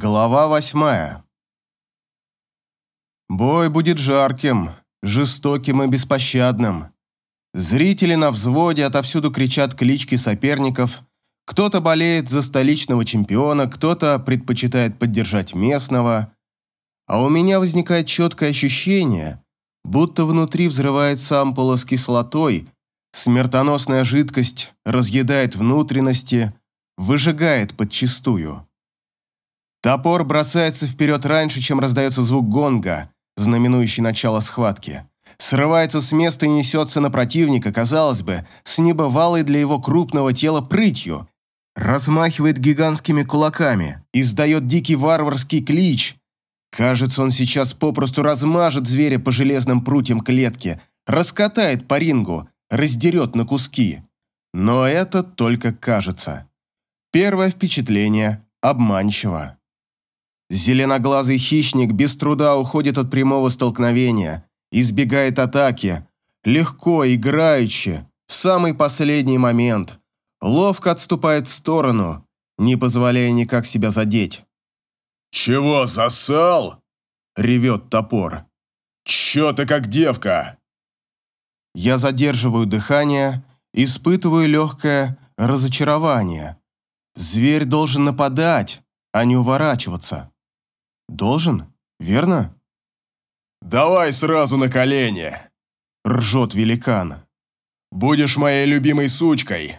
Глава восьмая. Бой будет жарким, жестоким и беспощадным. Зрители на взводе отовсюду кричат клички соперников. Кто-то болеет за столичного чемпиона, кто-то предпочитает поддержать местного. А у меня возникает четкое ощущение, будто внутри взрывается ампула с кислотой, смертоносная жидкость разъедает внутренности, выжигает подчистую. Топор бросается вперед раньше, чем раздается звук гонга, знаменующий начало схватки. Срывается с места и несется на противника, казалось бы, с небывалой для его крупного тела прытью. Размахивает гигантскими кулаками, издает дикий варварский клич. Кажется, он сейчас попросту размажет зверя по железным прутьям клетки, раскатает по рингу, раздерет на куски. Но это только кажется. Первое впечатление обманчиво. Зеленоглазый хищник без труда уходит от прямого столкновения, избегает атаки, легко, играючи, в самый последний момент, ловко отступает в сторону, не позволяя никак себя задеть. «Чего засал?» – ревет топор. «Чё ты как девка?» Я задерживаю дыхание, испытываю легкое разочарование. Зверь должен нападать, а не уворачиваться. Должен, верно? «Давай сразу на колени!» – ржет великан. «Будешь моей любимой сучкой.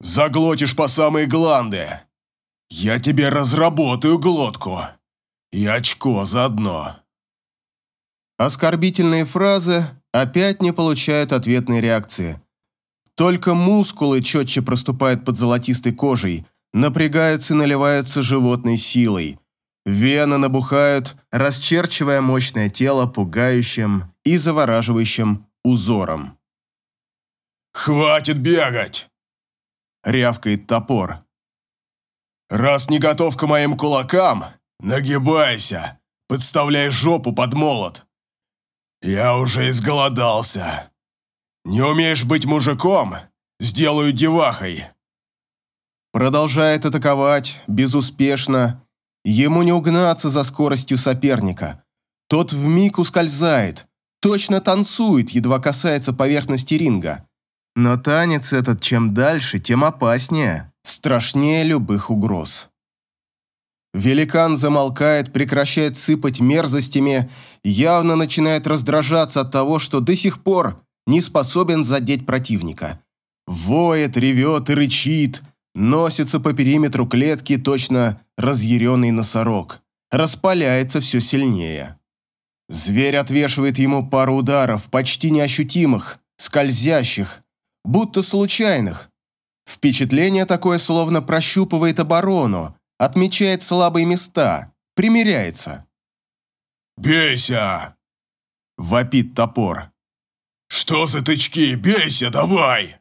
Заглотишь по самые гланды. Я тебе разработаю глотку. И очко заодно». Оскорбительные фразы опять не получают ответной реакции. Только мускулы четче проступают под золотистой кожей, напрягаются и наливаются животной силой – Вены набухают, расчерчивая мощное тело пугающим и завораживающим узором. «Хватит бегать!» — рявкает топор. «Раз не готов к моим кулакам, нагибайся, подставляй жопу под молот. Я уже изголодался. Не умеешь быть мужиком? Сделаю девахой!» Продолжает атаковать, безуспешно, Ему не угнаться за скоростью соперника. Тот вмиг ускользает, точно танцует, едва касается поверхности ринга. Но танец этот чем дальше, тем опаснее, страшнее любых угроз. Великан замолкает, прекращает сыпать мерзостями, явно начинает раздражаться от того, что до сих пор не способен задеть противника. Воет, ревет и рычит, носится по периметру клетки точно разъяренный носорог, распаляется все сильнее. Зверь отвешивает ему пару ударов, почти неощутимых, скользящих, будто случайных. Впечатление такое словно прощупывает оборону, отмечает слабые места, примеряется. «Бейся!» – вопит топор. «Что за тычки? Бейся, давай!»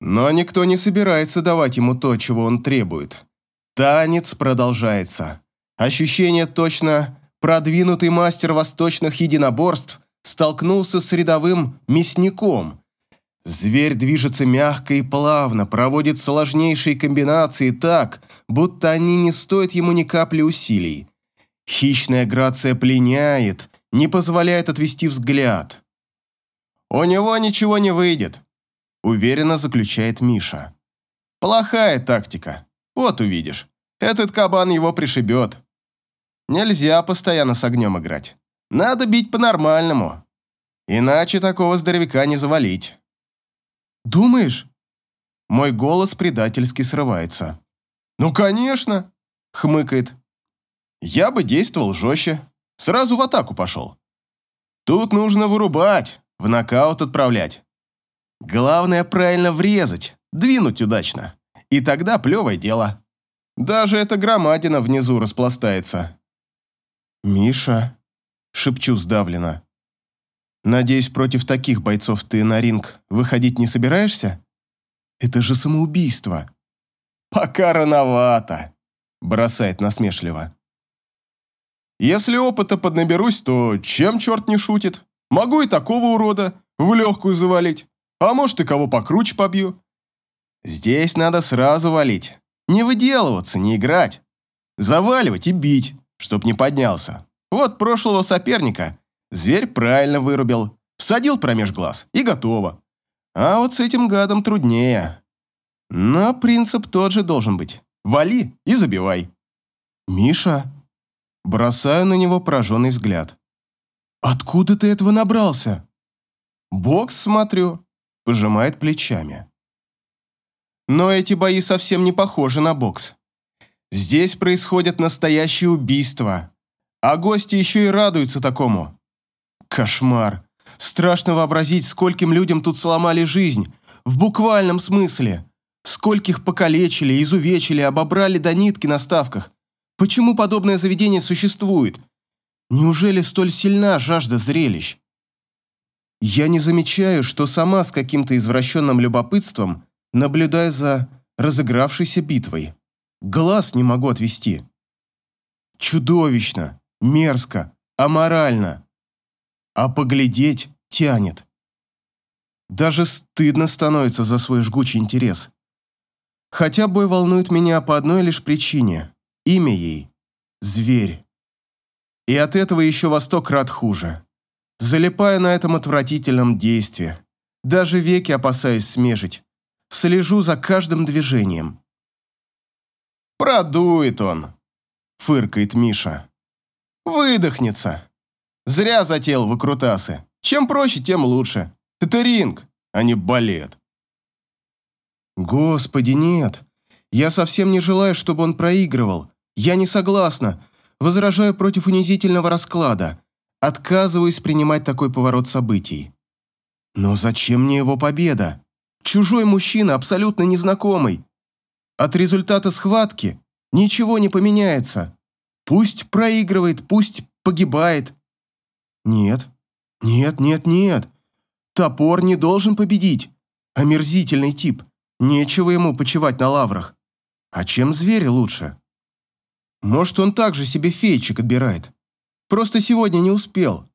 Но никто не собирается давать ему то, чего он требует. Танец продолжается. Ощущение точно продвинутый мастер восточных единоборств столкнулся с рядовым мясником. Зверь движется мягко и плавно, проводит сложнейшие комбинации так, будто они не стоят ему ни капли усилий. Хищная грация пленяет, не позволяет отвести взгляд. «У него ничего не выйдет», уверенно заключает Миша. Плохая тактика. Вот увидишь. Этот кабан его пришибет. Нельзя постоянно с огнем играть. Надо бить по-нормальному. Иначе такого здоровяка не завалить. Думаешь? Мой голос предательски срывается. Ну, конечно, хмыкает. Я бы действовал жестче. Сразу в атаку пошел. Тут нужно вырубать, в нокаут отправлять. Главное правильно врезать, двинуть удачно. И тогда плевое дело. Даже эта громадина внизу распластается. «Миша», — шепчу сдавленно, — «надеюсь, против таких бойцов ты на ринг выходить не собираешься? Это же самоубийство». «Пока рановато», — бросает насмешливо. «Если опыта поднаберусь, то чем черт не шутит? Могу и такого урода в легкую завалить. А может, и кого покруче побью. Здесь надо сразу валить. Не выделываться, не играть. Заваливать и бить, чтоб не поднялся. Вот прошлого соперника зверь правильно вырубил, всадил промеж глаз и готово. А вот с этим гадом труднее. Но принцип тот же должен быть. Вали и забивай. Миша. Бросаю на него пораженный взгляд. Откуда ты этого набрался? Бокс смотрю. Пожимает плечами. Но эти бои совсем не похожи на бокс. Здесь происходят настоящие убийства. А гости еще и радуются такому. Кошмар. Страшно вообразить, скольким людям тут сломали жизнь. В буквальном смысле. Скольких покалечили, изувечили, обобрали до нитки на ставках. Почему подобное заведение существует? Неужели столь сильна жажда зрелищ? Я не замечаю, что сама с каким-то извращенным любопытством наблюдаю за разыгравшейся битвой. Глаз не могу отвести. Чудовищно, мерзко, аморально. А поглядеть тянет. Даже стыдно становится за свой жгучий интерес. Хотя бой волнует меня по одной лишь причине. Имя ей – Зверь. И от этого еще во сто крат хуже. Залипаю на этом отвратительном действии. Даже веки опасаюсь смежить. Слежу за каждым движением. «Продует он», – фыркает Миша. «Выдохнется. Зря затеял выкрутасы. Чем проще, тем лучше. Это ринг, а не балет». «Господи, нет. Я совсем не желаю, чтобы он проигрывал. Я не согласна. Возражаю против унизительного расклада. Отказываюсь принимать такой поворот событий. Но зачем мне его победа? Чужой мужчина, абсолютно незнакомый. От результата схватки ничего не поменяется. Пусть проигрывает, пусть погибает. Нет, нет, нет, нет. Топор не должен победить. Омерзительный тип. Нечего ему почивать на лаврах. А чем зверь лучше? Может, он также себе феечек отбирает. Просто сегодня не успел.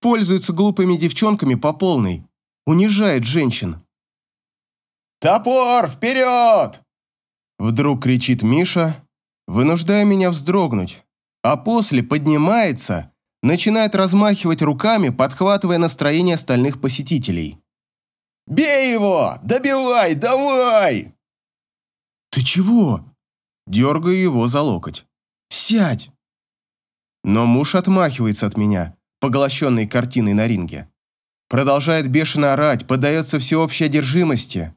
Пользуется глупыми девчонками по полной. Унижает женщин. «Топор, вперед!» Вдруг кричит Миша, вынуждая меня вздрогнуть, а после поднимается, начинает размахивать руками, подхватывая настроение остальных посетителей. «Бей его! Добивай! Давай!» «Ты чего?» Дергаю его за локоть. «Сядь!» Но муж отмахивается от меня, поглощенный картиной на ринге. Продолжает бешено орать, поддается всеобщей одержимости.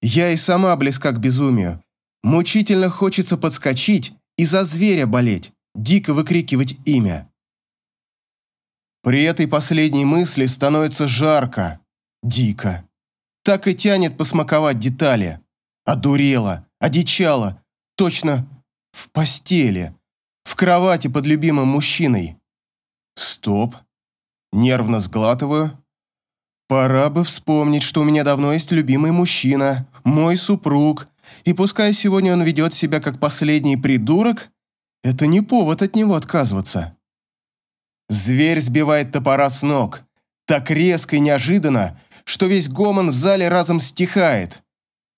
Я и сама близка к безумию. Мучительно хочется подскочить и за зверя болеть, дико выкрикивать имя. При этой последней мысли становится жарко, дико. Так и тянет посмаковать детали. Одурела, одичала, Точно в постели, в кровати под любимым мужчиной. Стоп. Нервно сглатываю. Пора бы вспомнить, что у меня давно есть любимый мужчина, мой супруг, и пускай сегодня он ведет себя как последний придурок, это не повод от него отказываться. Зверь сбивает топора с ног, так резко и неожиданно, что весь гомон в зале разом стихает.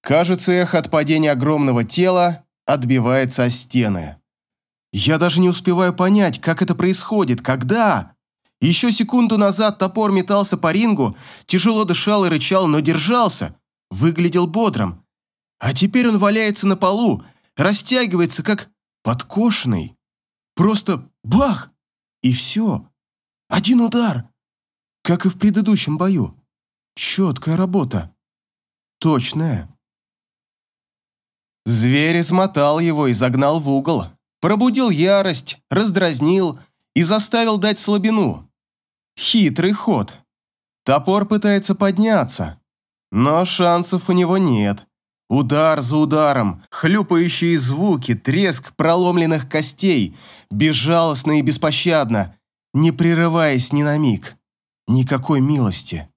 Кажется, эхо от падения огромного тела отбивается о стены. Я даже не успеваю понять, как это происходит, когда... Еще секунду назад топор метался по рингу, тяжело дышал и рычал, но держался, выглядел бодрым. А теперь он валяется на полу, растягивается, как подкошенный. Просто бах! И все. Один удар. Как и в предыдущем бою. Четкая работа. Точная. Зверь измотал его и загнал в угол, пробудил ярость, раздразнил и заставил дать слабину. Хитрый ход. Топор пытается подняться, но шансов у него нет. Удар за ударом, хлюпающие звуки, треск проломленных костей, безжалостно и беспощадно, не прерываясь ни на миг. Никакой милости.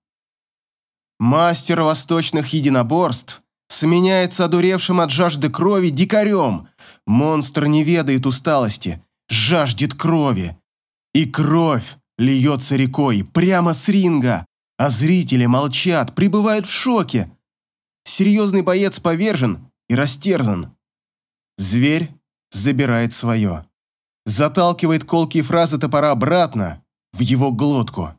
Мастер восточных единоборств сменяется одуревшим от жажды крови дикарем. Монстр не ведает усталости, жаждет крови. И кровь льется рекой прямо с ринга, а зрители молчат, пребывают в шоке. Серьезный боец повержен и растерзан. Зверь забирает свое. Заталкивает колкие фразы топора обратно, в его глотку.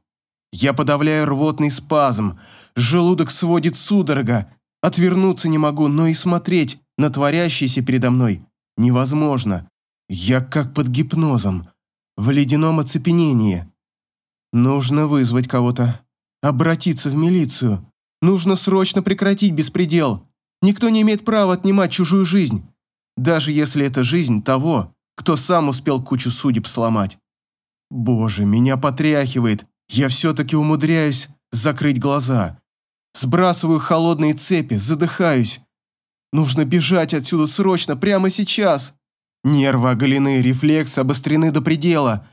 Я подавляю рвотный спазм, желудок сводит судорога, отвернуться не могу, но и смотреть на творящееся передо мной невозможно. Я как под гипнозом, в ледяном оцепенении. Нужно вызвать кого-то, обратиться в милицию. Нужно срочно прекратить беспредел. Никто не имеет права отнимать чужую жизнь, даже если это жизнь того, кто сам успел кучу судеб сломать. Боже, меня потряхивает. Я все-таки умудряюсь закрыть глаза. Сбрасываю холодные цепи, задыхаюсь. Нужно бежать отсюда срочно, прямо сейчас. Нервы оголены, рефлексы обострены до предела.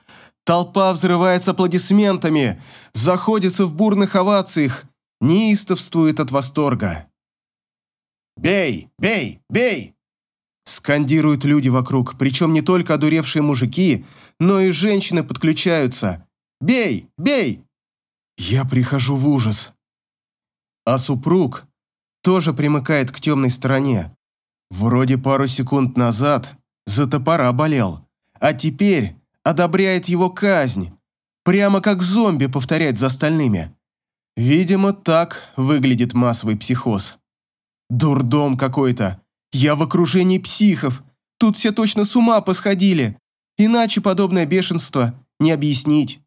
Толпа взрывается аплодисментами, заходится в бурных овациях, неистовствует от восторга. «Бей! Бей! Бей!» Скандируют люди вокруг, причем не только одуревшие мужики, но и женщины подключаются. «Бей! Бей!» Я прихожу в ужас. А супруг тоже примыкает к темной стороне. Вроде пару секунд назад за топора болел, а теперь одобряет его казнь. Прямо как зомби повторять за остальными. Видимо, так выглядит массовый психоз. Дурдом какой-то. Я в окружении психов. Тут все точно с ума посходили. Иначе подобное бешенство не объяснить.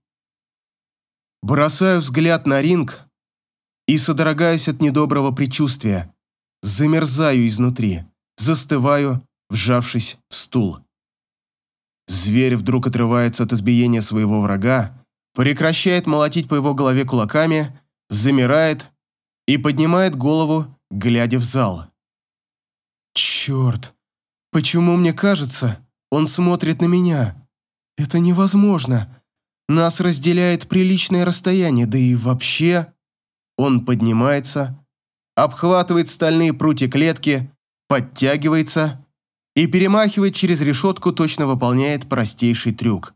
Бросаю взгляд на ринг и содрогаюсь от недоброго предчувствия. Замерзаю изнутри, застываю, вжавшись в стул. Зверь вдруг отрывается от избиения своего врага, прекращает молотить по его голове кулаками, замирает и поднимает голову, глядя в зал. Черт, почему мне кажется, он смотрит на меня? Это невозможно. Нас разделяет приличное расстояние, да и вообще... Он поднимается, обхватывает стальные прутья клетки, подтягивается и перемахивает через решетку, точно выполняет простейший трюк.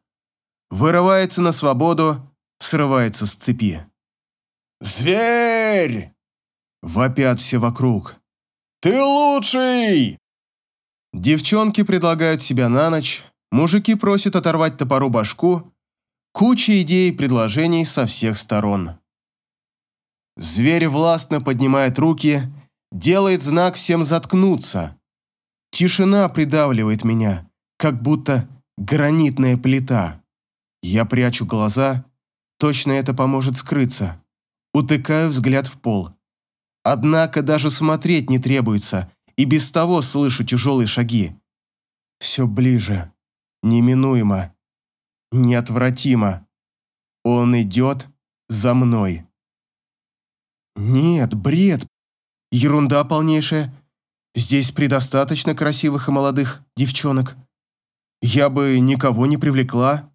Вырывается на свободу, срывается с цепи. «Зверь!» Вопят все вокруг. «Ты лучший!» Девчонки предлагают себя на ночь, мужики просят оторвать топору башку, куча идей и предложений со всех сторон. Зверь властно поднимает руки, делает знак всем заткнуться. Тишина придавливает меня, как будто гранитная плита. Я прячу глаза, точно это поможет скрыться. Утыкаю взгляд в пол. Однако даже смотреть не требуется, и без того слышу тяжелые шаги. Все ближе, неминуемо, неотвратимо. Он идет за мной. Нет, бред, ерунда полнейшая. Здесь предостаточно красивых и молодых девчонок. Я бы никого не привлекла.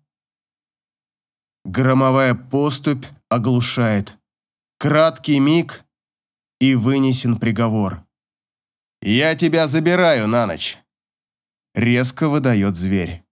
Громовая поступь оглушает. Краткий миг, и вынесен приговор. «Я тебя забираю на ночь», — резко выдает зверь.